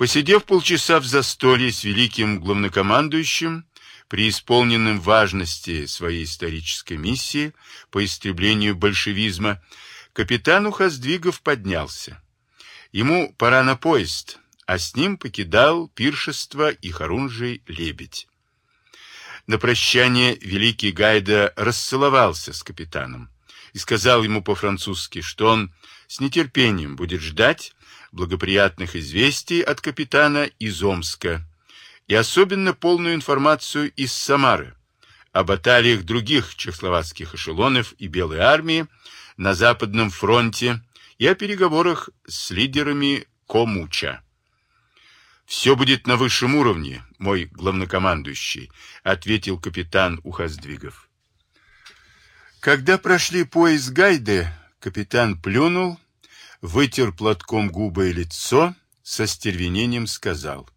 Посидев полчаса в застолье с великим главнокомандующим, преисполненным важности своей исторической миссии по истреблению большевизма, капитан Ухоздвигов поднялся. Ему пора на поезд, а с ним покидал пиршество и Харунжий Лебедь. На прощание великий Гайда расцеловался с капитаном и сказал ему по-французски, что он с нетерпением будет ждать благоприятных известий от капитана из Омска и особенно полную информацию из Самары о баталиях других чехословацких эшелонов и Белой армии на Западном фронте и о переговорах с лидерами Комуча. «Все будет на высшем уровне, мой главнокомандующий», — ответил капитан Ухоздвигов. Когда прошли поезд Гайды, капитан плюнул, вытер платком губы и лицо, со стервенением сказал.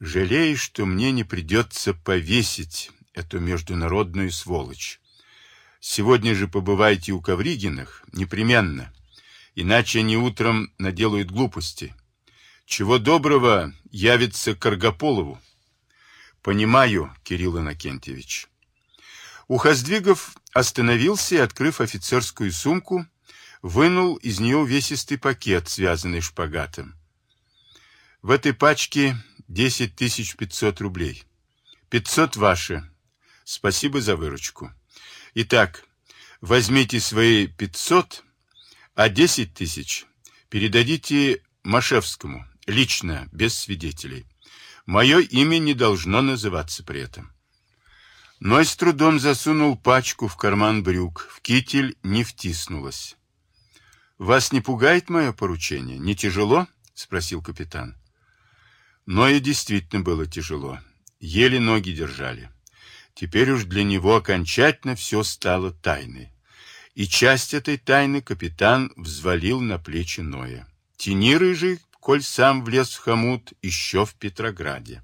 «Жалею, что мне не придется повесить эту международную сволочь. Сегодня же побывайте у Ковригиных, непременно, иначе они утром наделают глупости». Чего доброго явится Каргополову. Понимаю, Кирилл Иннокентьевич. Ухоздвигов остановился и, открыв офицерскую сумку, вынул из нее увесистый пакет, связанный шпагатом. В этой пачке 10 500 рублей. 500 ваши. Спасибо за выручку. Итак, возьмите свои 500, а 10 тысяч передадите Машевскому, Лично, без свидетелей. Мое имя не должно называться при этом. Но с трудом засунул пачку в карман брюк. В китель не втиснулась. «Вас не пугает мое поручение? Не тяжело?» — спросил капитан. Но и действительно было тяжело. Еле ноги держали. Теперь уж для него окончательно все стало тайной. И часть этой тайны капитан взвалил на плечи Ноя. Тени рыжий коль сам влез в хомут еще в Петрограде.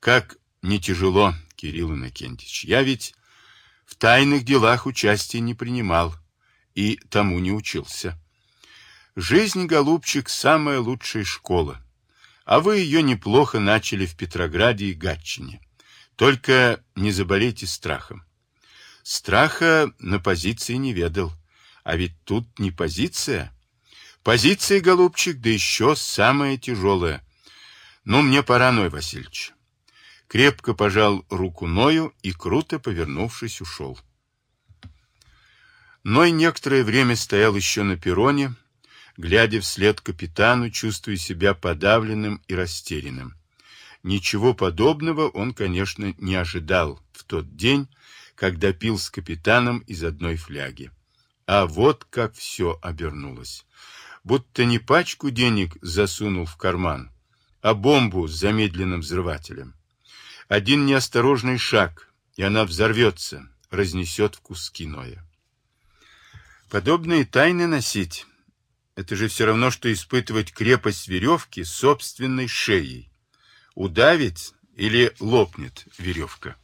Как не тяжело, Кирилл Иннокентьевич, я ведь в тайных делах участия не принимал и тому не учился. Жизнь, голубчик, самая лучшая школа, а вы ее неплохо начали в Петрограде и Гатчине. Только не заболейте страхом. Страха на позиции не ведал, а ведь тут не позиция, Позиция, голубчик, да еще самая тяжелая. Ну, мне пора, Ной Васильевич. Крепко пожал руку Ною и, круто повернувшись, ушел. Ной некоторое время стоял еще на перроне, глядя вслед капитану, чувствуя себя подавленным и растерянным. Ничего подобного он, конечно, не ожидал в тот день, когда пил с капитаном из одной фляги. А вот как все обернулось будто не пачку денег засунул в карман, а бомбу с замедленным взрывателем. Один неосторожный шаг, и она взорвется, разнесет в куски Ноя. Подобные тайны носить — это же все равно, что испытывать крепость веревки собственной шеей. Удавить или лопнет веревка.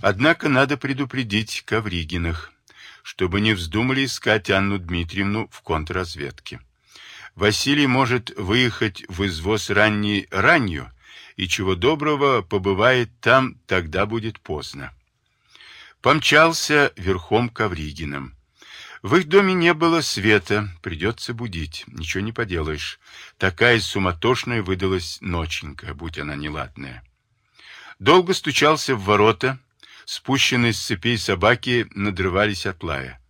Однако надо предупредить Ковригинах чтобы не вздумали искать Анну Дмитриевну в контрразведке. Василий может выехать в извоз ранней ранью, и чего доброго побывает там, тогда будет поздно. Помчался верхом Ковригиным. В их доме не было света, придется будить, ничего не поделаешь. Такая суматошная выдалась ноченька, будь она неладная. Долго стучался в ворота, Спущенные с цепей собаки надрывались от лая.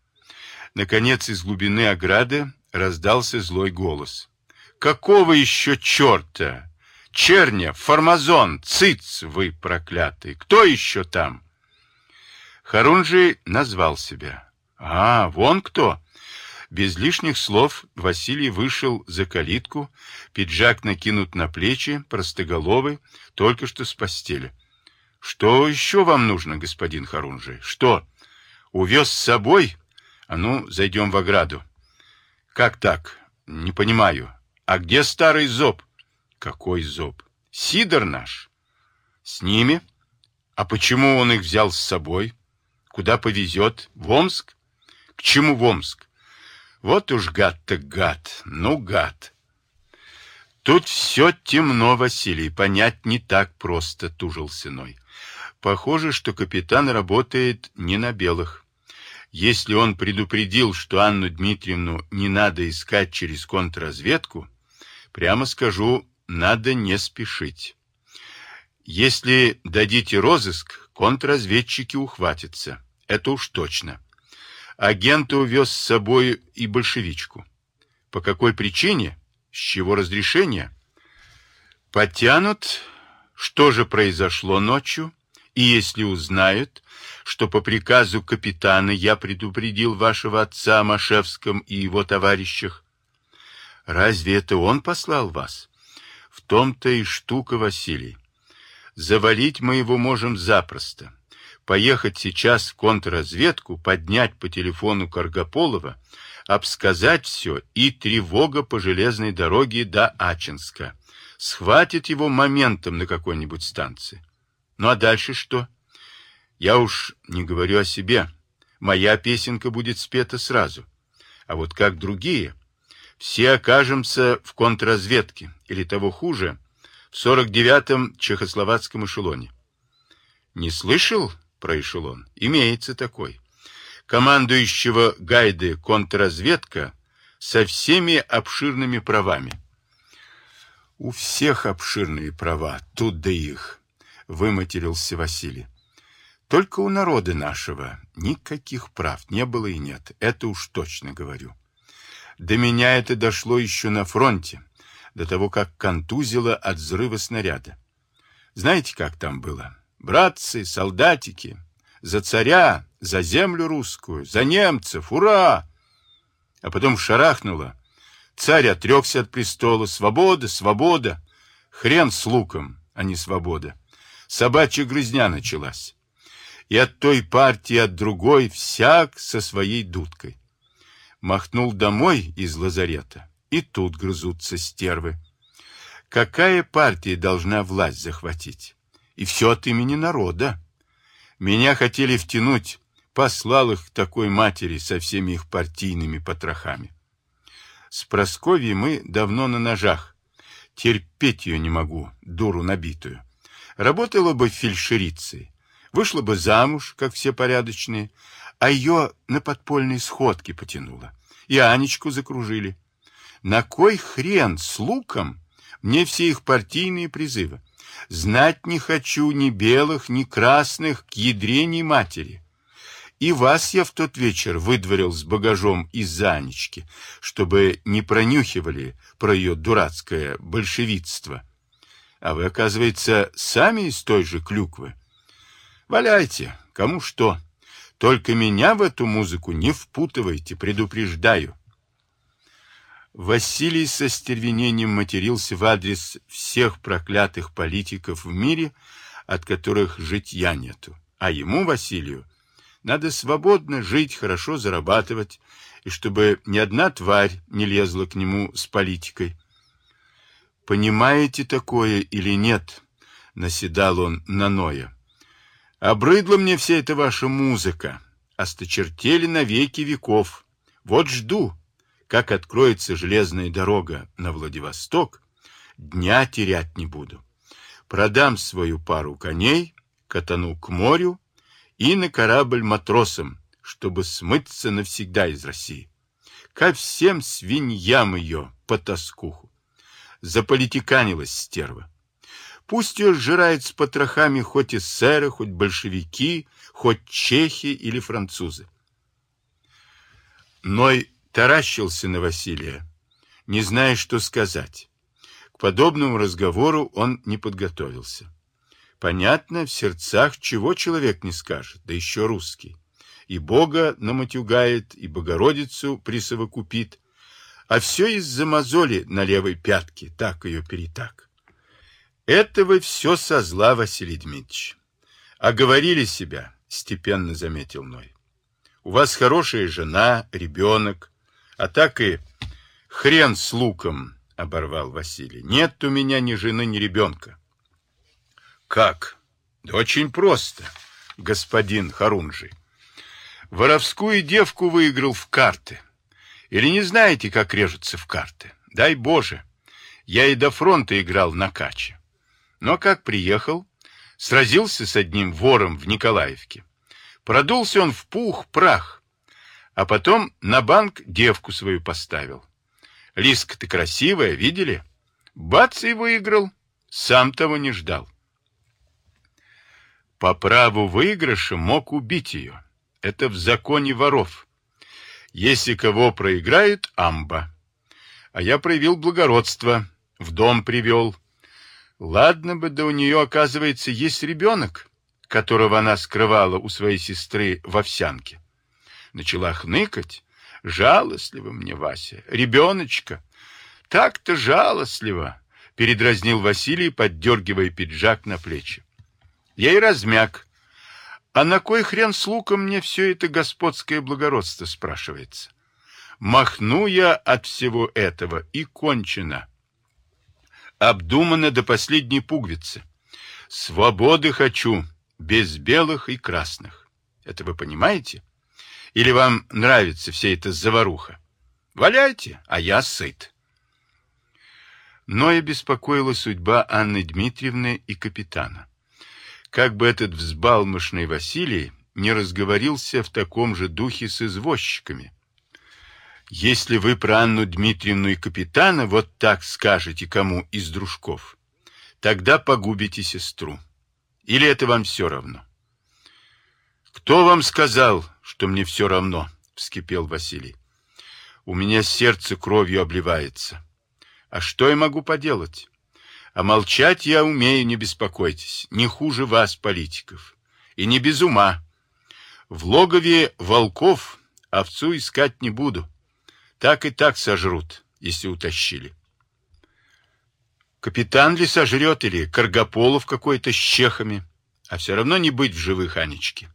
Наконец, из глубины ограды раздался злой голос. «Какого еще черта? Черня, Формазон, циц, вы проклятый! Кто еще там?» Харунжий назвал себя. «А, вон кто!» Без лишних слов Василий вышел за калитку, пиджак накинут на плечи, простоголовый, только что с постели. Что еще вам нужно, господин Харунжи? Что? Увез с собой? А ну, зайдем в ограду. Как так? Не понимаю. А где старый зоб? Какой зоб? Сидор наш. С ними? А почему он их взял с собой? Куда повезет? В Омск? К чему в Омск? Вот уж гад-то гад. Ну, гад. Тут все темно, Василий, понять не так просто, тужился Ной. Похоже, что капитан работает не на белых. Если он предупредил, что Анну Дмитриевну не надо искать через контрразведку, прямо скажу, надо не спешить. Если дадите розыск, контрразведчики ухватятся. Это уж точно. Агента увез с собой и большевичку. По какой причине? С чего разрешение? Потянут. Что же произошло ночью? И если узнают, что по приказу капитана я предупредил вашего отца о Машевском и его товарищах, разве это он послал вас? В том-то и штука, Василий. Завалить мы его можем запросто. Поехать сейчас в контрразведку, поднять по телефону Каргополова, обсказать все и тревога по железной дороге до Ачинска. Схватит его моментом на какой-нибудь станции. Ну а дальше что? Я уж не говорю о себе. Моя песенка будет спета сразу. А вот как другие? Все окажемся в контрразведке, или того хуже, в 49-м чехословацком эшелоне. Не слышал про эшелон? Имеется такой. Командующего гайды контрразведка со всеми обширными правами. У всех обширные права, тут да их, выматерился Василий. Только у народа нашего никаких прав не было и нет, это уж точно говорю. До меня это дошло еще на фронте до того, как контузило от взрыва снаряда. Знаете, как там было? Братцы, солдатики, за царя, за землю русскую, за немцев, ура! А потом шарахнуло. Царь отрекся от престола. Свобода, свобода. Хрен с луком, а не свобода. Собачья грызня началась. И от той партии, от другой, всяк со своей дудкой. Махнул домой из лазарета и тут грызутся стервы. Какая партия должна власть захватить? И все от имени народа. Меня хотели втянуть, послал их такой матери со всеми их партийными потрохами. С Просковьей мы давно на ножах. Терпеть ее не могу, дуру набитую. Работала бы фельдшерицей, вышла бы замуж, как все порядочные, а ее на подпольные сходки потянуло. И Анечку закружили. На кой хрен с луком мне все их партийные призывы? Знать не хочу ни белых, ни красных, к ядре матери. И вас я в тот вечер выдворил с багажом из Анечки, чтобы не пронюхивали про ее дурацкое большевитство. А вы, оказывается, сами из той же клюквы. Валяйте, кому что. Только меня в эту музыку не впутывайте, предупреждаю. Василий со стервенением матерился в адрес всех проклятых политиков в мире, от которых житья нету. А ему, Василию, надо свободно жить, хорошо зарабатывать, и чтобы ни одна тварь не лезла к нему с политикой. «Понимаете такое или нет?» — наседал он на Ноя. «Обрыдла мне вся эта ваша музыка, осточертели навеки веков. Вот жду» как откроется железная дорога на Владивосток, дня терять не буду. Продам свою пару коней, катану к морю и на корабль матросам, чтобы смыться навсегда из России. Ко всем свиньям ее по тоскуху. Заполитиканилась стерва. Пусть ее сжирает с потрохами хоть эсеры, хоть большевики, хоть чехи или французы. Ной таращился на Василия, не зная, что сказать. К подобному разговору он не подготовился. Понятно, в сердцах чего человек не скажет, да еще русский. И Бога наматюгает, и Богородицу присовокупит, а все из-за мозоли на левой пятке, так ее перетак. Это вы все со зла, Василий Дмитриевич. Оговорили себя, степенно заметил Ной. У вас хорошая жена, ребенок, а так и хрен с луком, оборвал Василий. Нет у меня ни жены, ни ребенка. Как? Да очень просто, господин Харунжий. Воровскую девку выиграл в карты. Или не знаете, как режутся в карты? Дай Боже. Я и до фронта играл на каче. Но как приехал, сразился с одним вором в Николаевке. Продулся он в пух, прах, а потом на банк девку свою поставил. Лиска-то красивая, видели? Бац и выиграл, сам того не ждал. По праву выигрыша мог убить ее. Это в законе воров. Если кого проиграет, амба. А я проявил благородство, в дом привел. Ладно бы, да у нее, оказывается, есть ребенок, которого она скрывала у своей сестры в овсянке. Начала хныкать. Жалостливо мне, Вася, ребеночка. Так-то жалостливо, передразнил Василий, поддергивая пиджак на плечи. Я и размяк. А на кой хрен с луком мне все это господское благородство, спрашивается? Махну я от всего этого и кончено. Обдумано до последней пуговицы. Свободы хочу, без белых и красных. Это вы понимаете? Или вам нравится вся эта заваруха? Валяйте, а я сыт. Но и беспокоила судьба Анны Дмитриевны и капитана как бы этот взбалмошный Василий не разговорился в таком же духе с извозчиками. Если вы про Анну Дмитриевну и капитана вот так скажете кому из дружков, тогда погубите сестру. Или это вам все равно? Кто вам сказал, что мне все равно? Вскипел Василий. У меня сердце кровью обливается. А что я могу поделать? А молчать я умею, не беспокойтесь, не хуже вас, политиков. И не без ума. В логове волков овцу искать не буду. Так и так сожрут, если утащили. Капитан ли сожрет или Каргополов какой-то с чехами, а все равно не быть в живых Анечке.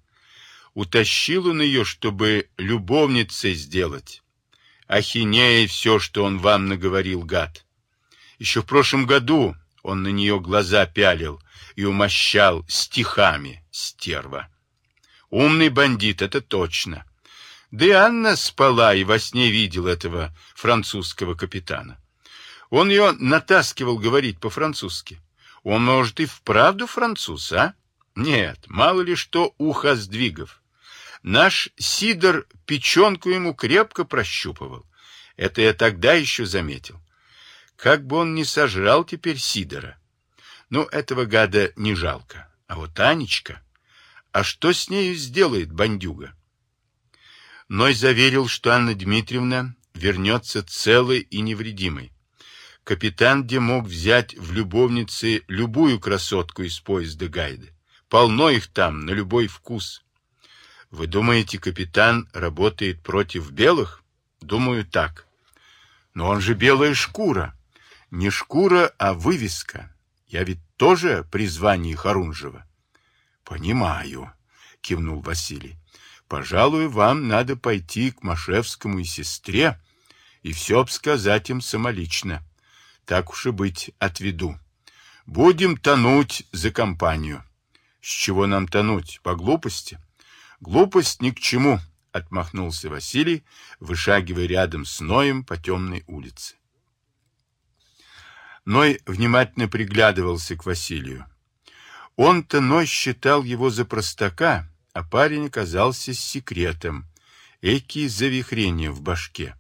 Утащил он ее, чтобы любовницей сделать. Ахинея все, что он вам наговорил, гад. Еще в прошлом году он на нее глаза пялил и умощал стихами стерва. Умный бандит, это точно. Да и Анна спала и во сне видел этого французского капитана. Он ее натаскивал говорить по-французски. Он, может, и вправду француз, а? Нет, мало ли что ухо сдвигов. Наш Сидор печенку ему крепко прощупывал. Это я тогда еще заметил. Как бы он не сожрал теперь Сидора. Ну, этого гада не жалко. А вот Анечка... А что с нею сделает бандюга? Ной заверил, что Анна Дмитриевна вернется целой и невредимой. Капитан где мог взять в любовнице любую красотку из поезда Гайды. Полно их там, на любой вкус. Вы думаете, капитан работает против белых? Думаю, так. Но он же белая шкура. Не шкура, а вывеска. Я ведь тоже при звании Харунжева. Понимаю, кивнул Василий. Пожалуй, вам надо пойти к Машевскому и сестре и все обсказать им самолично. Так уж и быть, отведу. Будем тонуть за компанию. С чего нам тонуть? По глупости? Глупость ни к чему, отмахнулся Василий, вышагивая рядом с Ноем по темной улице. Ной внимательно приглядывался к Василию. Он-то Ной считал его за простака, а парень оказался с секретом. Эки завихрения в башке.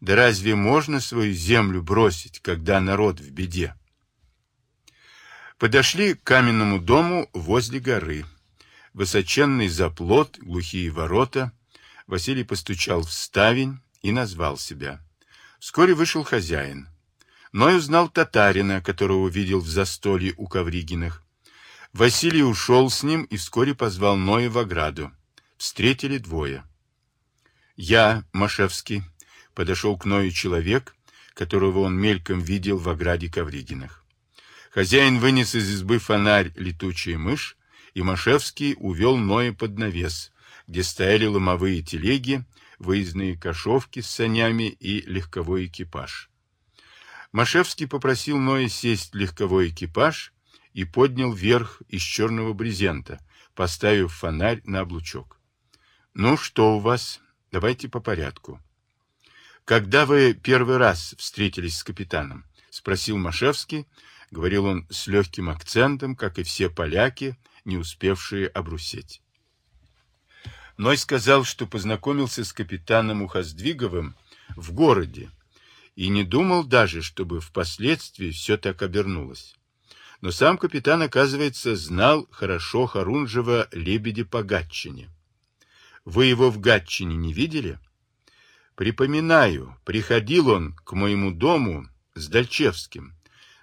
Да разве можно свою землю бросить, когда народ в беде? Подошли к каменному дому возле горы. Высоченный заплот, глухие ворота. Василий постучал в ставень и назвал себя. Вскоре вышел хозяин. Ной узнал татарина, которого видел в застолье у Ковригиных. Василий ушел с ним и вскоре позвал Ноя в ограду. Встретили двое. Я, Машевский, подошел к Ною человек, которого он мельком видел в ограде Ковригиных. Хозяин вынес из избы фонарь летучая мышь, и Машевский увел Ноя под навес, где стояли ломовые телеги, выездные кошовки с санями и легковой экипаж. Машевский попросил Ноя сесть в легковой экипаж и поднял верх из черного брезента, поставив фонарь на облучок. «Ну, что у вас? Давайте по порядку». Когда вы первый раз встретились с капитаном? Спросил Машевский. Говорил он с легким акцентом, как и все поляки, не успевшие обрусеть. Ной сказал, что познакомился с капитаном Ухоздвиговым в городе и не думал даже, чтобы впоследствии все так обернулось. Но сам капитан, оказывается, знал хорошо Харунжева лебеди по Гатчине. Вы его в Гатчине не видели? Припоминаю, приходил он к моему дому с Дальчевским,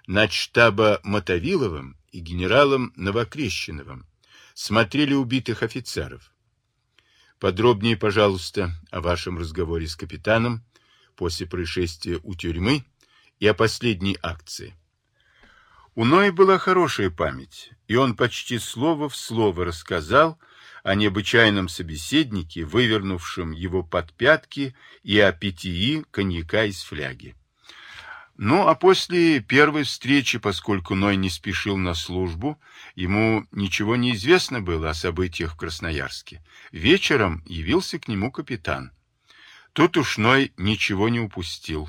начштаба Мотовиловым и генералом Новокрещеновым. Смотрели убитых офицеров. Подробнее, пожалуйста, о вашем разговоре с капитаном после происшествия у тюрьмы и о последней акции. У Ноя была хорошая память, и он почти слово в слово рассказал о необычайном собеседнике, вывернувшем его под пятки, и о питьи коньяка из фляги. Ну, а после первой встречи, поскольку Ной не спешил на службу, ему ничего не известно было о событиях в Красноярске. Вечером явился к нему капитан. Тут уж Ной ничего не упустил.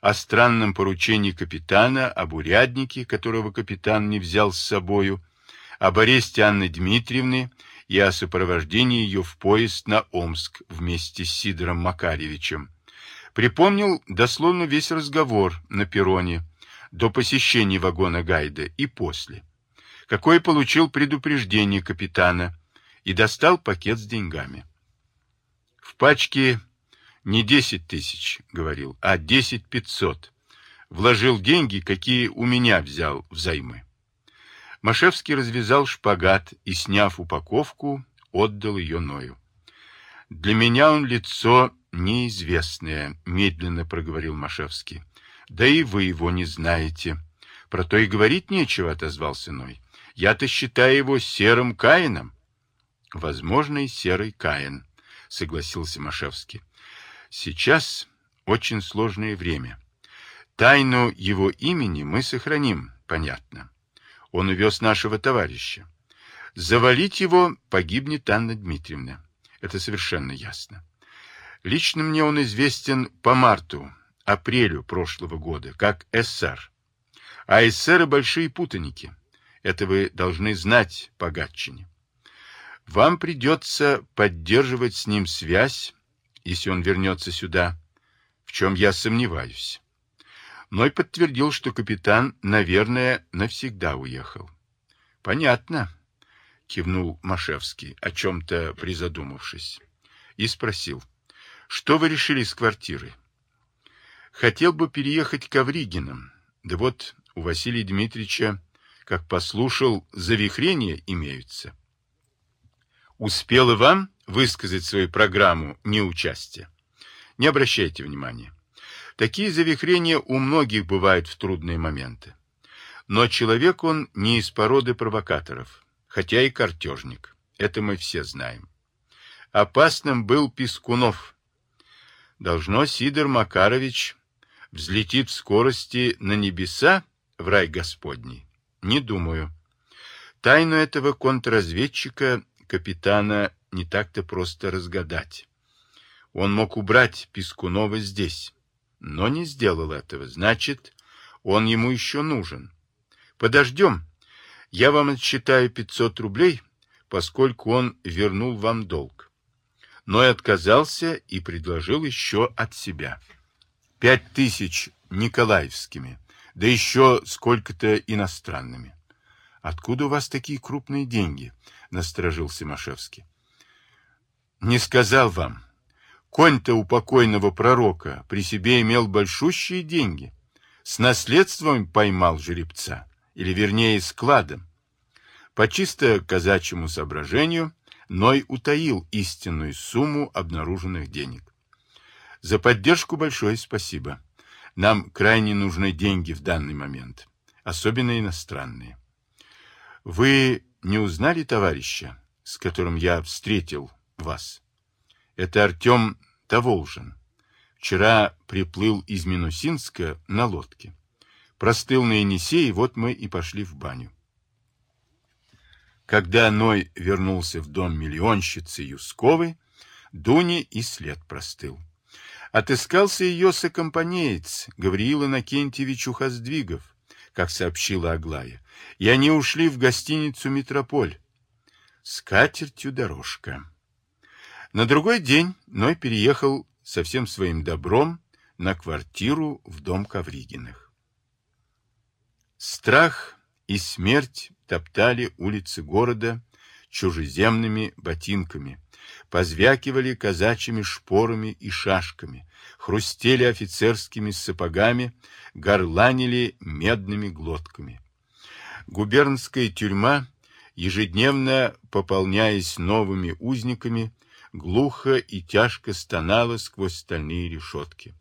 О странном поручении капитана, об уряднике, которого капитан не взял с собою, об аресте Анны Дмитриевны и о сопровождении ее в поезд на Омск вместе с Сидором Макаревичем. Припомнил дословно весь разговор на перроне до посещения вагона Гайда и после. Какое получил предупреждение капитана и достал пакет с деньгами. В пачке не десять тысяч, говорил, а десять пятьсот. Вложил деньги, какие у меня взял взаймы. Машевский развязал шпагат и, сняв упаковку, отдал ее Ною. «Для меня он лицо неизвестное», — медленно проговорил Машевский. «Да и вы его не знаете». «Про то и говорить нечего», — отозвался Ной. «Я-то считаю его серым Каином». «Возможно, и серый Каин», — согласился Машевский. «Сейчас очень сложное время. Тайну его имени мы сохраним, понятно. Он увез нашего товарища. Завалить его погибнет Анна Дмитриевна. Это совершенно ясно. Лично мне он известен по марту, апрелю прошлого года, как СССР. А эсеры большие путаники. Это вы должны знать по Гатчине. Вам придется поддерживать с ним связь, если он вернется сюда, в чем я сомневаюсь. Ной подтвердил, что капитан, наверное, навсегда уехал. — Понятно, — кивнул Машевский, о чем-то призадумавшись, и спросил, — что вы решили с квартиры? — Хотел бы переехать к Авригинам. Да вот у Василия Дмитриевича, как послушал, завихрения имеются. — Успел и вам высказать свою программу неучастия? Не обращайте внимания. Такие завихрения у многих бывают в трудные моменты. Но человек он не из породы провокаторов, хотя и картежник. Это мы все знаем. Опасным был Пискунов. Должно Сидор Макарович взлетит в скорости на небеса в рай Господний? Не думаю. Тайну этого контрразведчика, капитана, не так-то просто разгадать. Он мог убрать Пискунова здесь но не сделал этого. Значит, он ему еще нужен. Подождем. Я вам отсчитаю 500 рублей, поскольку он вернул вам долг. Но и отказался и предложил еще от себя. Пять тысяч николаевскими, да еще сколько-то иностранными. Откуда у вас такие крупные деньги? Насторожился Машевский. Не сказал вам. Конь-то у покойного пророка при себе имел большущие деньги. С наследством поймал жеребца, или вернее складом. По чисто казачьему соображению Ной утаил истинную сумму обнаруженных денег. За поддержку большое спасибо. Нам крайне нужны деньги в данный момент, особенно иностранные. Вы не узнали товарища, с которым я встретил вас? Это Артем Таволжин. Вчера приплыл из Минусинска на лодке. Простыл на Енисее, вот мы и пошли в баню. Когда Ной вернулся в дом миллионщицы Юсковой, Дуне и след простыл. Отыскался ее сокомпанеец Гавриил Иннокентьевич Ухоздвигов, как сообщила Аглая, и они ушли в гостиницу «Метрополь». С катертью дорожка. На другой день Ной переехал со всем своим добром на квартиру в дом Ковригиных. Страх и смерть топтали улицы города чужеземными ботинками, позвякивали казачьими шпорами и шашками, хрустели офицерскими сапогами, горланили медными глотками. Губернская тюрьма, ежедневно пополняясь новыми узниками, глухо и тяжко стонала сквозь стальные решетки.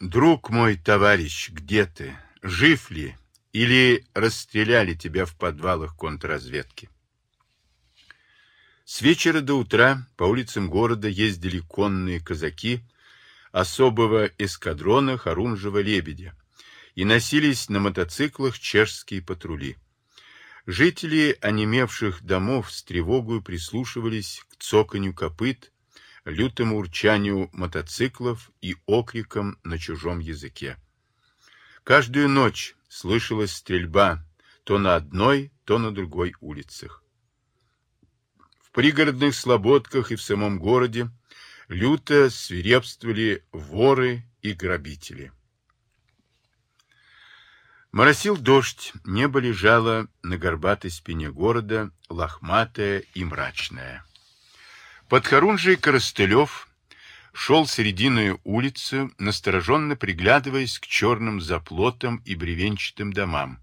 «Друг мой, товарищ, где ты? Жив ли? Или расстреляли тебя в подвалах контрразведки?» С вечера до утра по улицам города ездили конные казаки особого эскадрона Харунжева-Лебедя и носились на мотоциклах чешские патрули. Жители онемевших домов с тревогой прислушивались к цоканью копыт, лютому урчанию мотоциклов и окрикам на чужом языке. Каждую ночь слышалась стрельба то на одной, то на другой улицах пригородных слободках и в самом городе люто свирепствовали воры и грабители. Моросил дождь, небо лежало на горбатой спине города, лохматое и мрачное. Под Харунжей Коростылев шел серединой улицы, настороженно приглядываясь к черным заплотам и бревенчатым домам.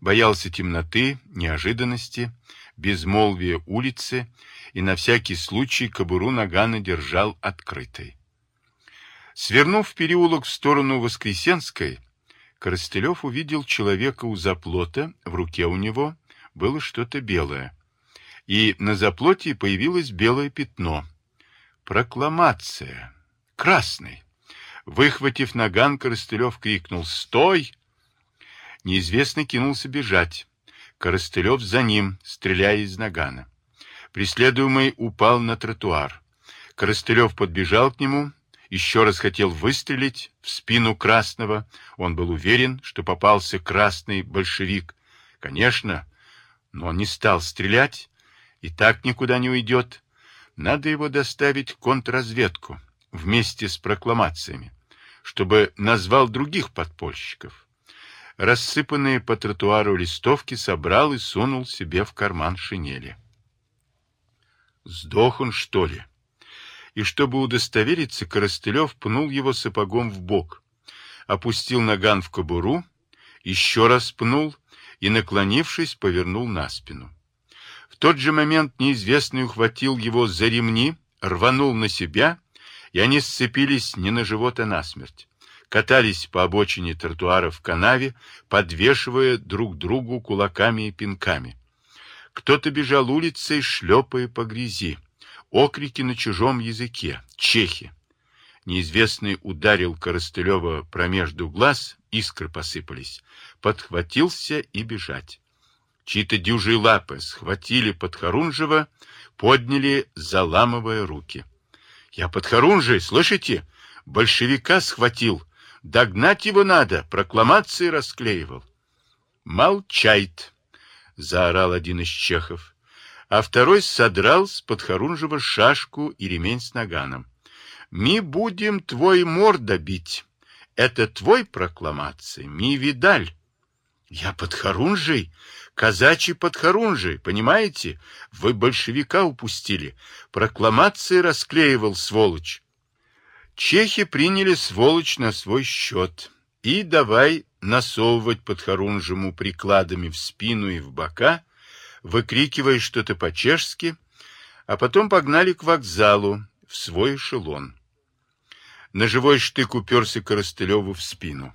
Боялся темноты, неожиданности, безмолвие улицы и на всякий случай кобуру нагана держал открытой. Свернув переулок в сторону Воскресенской, Коростылев увидел человека у заплота, в руке у него было что-то белое. И на заплоте появилось белое пятно. Прокламация. Красный. Выхватив наган, Коростылев крикнул «Стой!». Неизвестный кинулся бежать. Коростылев за ним, стреляя из нагана. Преследуемый упал на тротуар. Коростылев подбежал к нему, еще раз хотел выстрелить в спину Красного. Он был уверен, что попался красный большевик. Конечно, но он не стал стрелять и так никуда не уйдет. Надо его доставить в контрразведку вместе с прокламациями, чтобы назвал других подпольщиков рассыпанные по тротуару листовки собрал и сунул себе в карман шинели. Сдох он, что ли? И чтобы удостовериться, Коростылев пнул его сапогом в бок, опустил наган в кобуру, еще раз пнул и, наклонившись, повернул на спину. В тот же момент неизвестный ухватил его за ремни, рванул на себя, и они сцепились не на живот, а на смерть катались по обочине тротуара в канаве, подвешивая друг другу кулаками и пинками. Кто-то бежал улицей, шлепая по грязи. Окрики на чужом языке. Чехи. Неизвестный ударил Коростылева промежду глаз, искры посыпались. Подхватился и бежать. Чьи-то дюжие лапы схватили Подхорунжева, подняли, заламывая руки. — Я Подхорунжий, слышите? Большевика схватил, Догнать его надо, прокламации расклеивал. Молчает, заорал один из чехов, а второй содрал с подхорунжего шашку и ремень с наганом. Ми будем твой морда бить. Это твой прокламация, ми видаль. Я подхорунжий, казачий подхорунжий, понимаете? Вы большевика упустили. Прокламации расклеивал, сволочь. Чехи приняли сволочь на свой счет и давай насовывать подхорунжему прикладами в спину и в бока, выкрикивая что-то по-чешски, а потом погнали к вокзалу в свой эшелон. Ножевой штык уперся Коростылеву в спину.